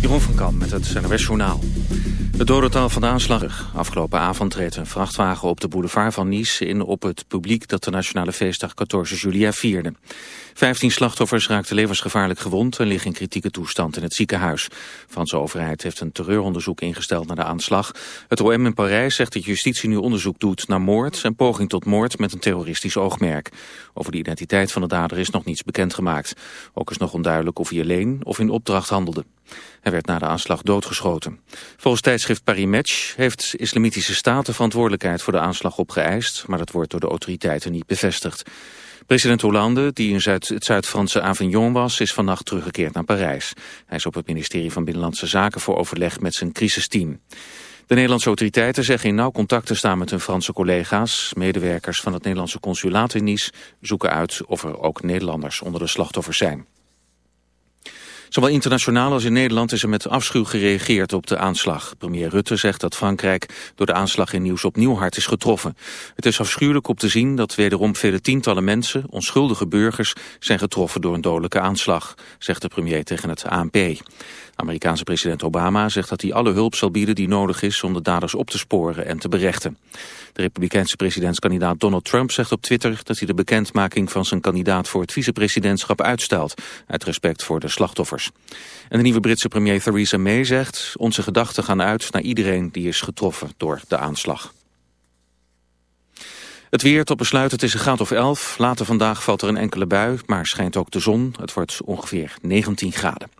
Jeroen van Kam met het NWS Journaal. Het dodental van de aanslag. Afgelopen avond reed een vrachtwagen op de boulevard van Nice in op het publiek dat de nationale feestdag 14 Julia vierde. Vijftien slachtoffers raakten levensgevaarlijk gewond en liggen in kritieke toestand in het ziekenhuis. Franse overheid heeft een terreuronderzoek ingesteld naar de aanslag. Het OM in Parijs zegt dat justitie nu onderzoek doet naar moord en poging tot moord met een terroristisch oogmerk. Over de identiteit van de dader is nog niets bekendgemaakt. Ook is nog onduidelijk of hij alleen of in opdracht handelde. Hij werd na de aanslag doodgeschoten. Volgens tijdschrift Paris Match heeft Islamitische Staat de verantwoordelijkheid voor de aanslag opgeëist, maar dat wordt door de autoriteiten niet bevestigd. President Hollande, die in het Zuid-Franse Avignon was, is vannacht teruggekeerd naar Parijs. Hij is op het ministerie van Binnenlandse Zaken voor overleg met zijn crisisteam. De Nederlandse autoriteiten zeggen in nauw contact te staan met hun Franse collega's. Medewerkers van het Nederlandse consulaat in Nice zoeken uit of er ook Nederlanders onder de slachtoffers zijn. Zowel internationaal als in Nederland is er met afschuw gereageerd op de aanslag. Premier Rutte zegt dat Frankrijk door de aanslag in Nieuws opnieuw hard is getroffen. Het is afschuwelijk om te zien dat wederom vele tientallen mensen, onschuldige burgers, zijn getroffen door een dodelijke aanslag, zegt de premier tegen het ANP. Amerikaanse president Obama zegt dat hij alle hulp zal bieden die nodig is om de daders op te sporen en te berechten. De republikeinse presidentskandidaat Donald Trump zegt op Twitter dat hij de bekendmaking van zijn kandidaat voor het vicepresidentschap uitstelt, uit respect voor de slachtoffers. En de nieuwe Britse premier Theresa May zegt, onze gedachten gaan uit naar iedereen die is getroffen door de aanslag. Het weer tot besluit, het is een graad of 11. Later vandaag valt er een enkele bui, maar schijnt ook de zon. Het wordt ongeveer 19 graden.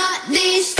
not these.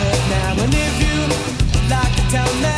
hurt now. And if you like to tell me.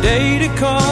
day to come.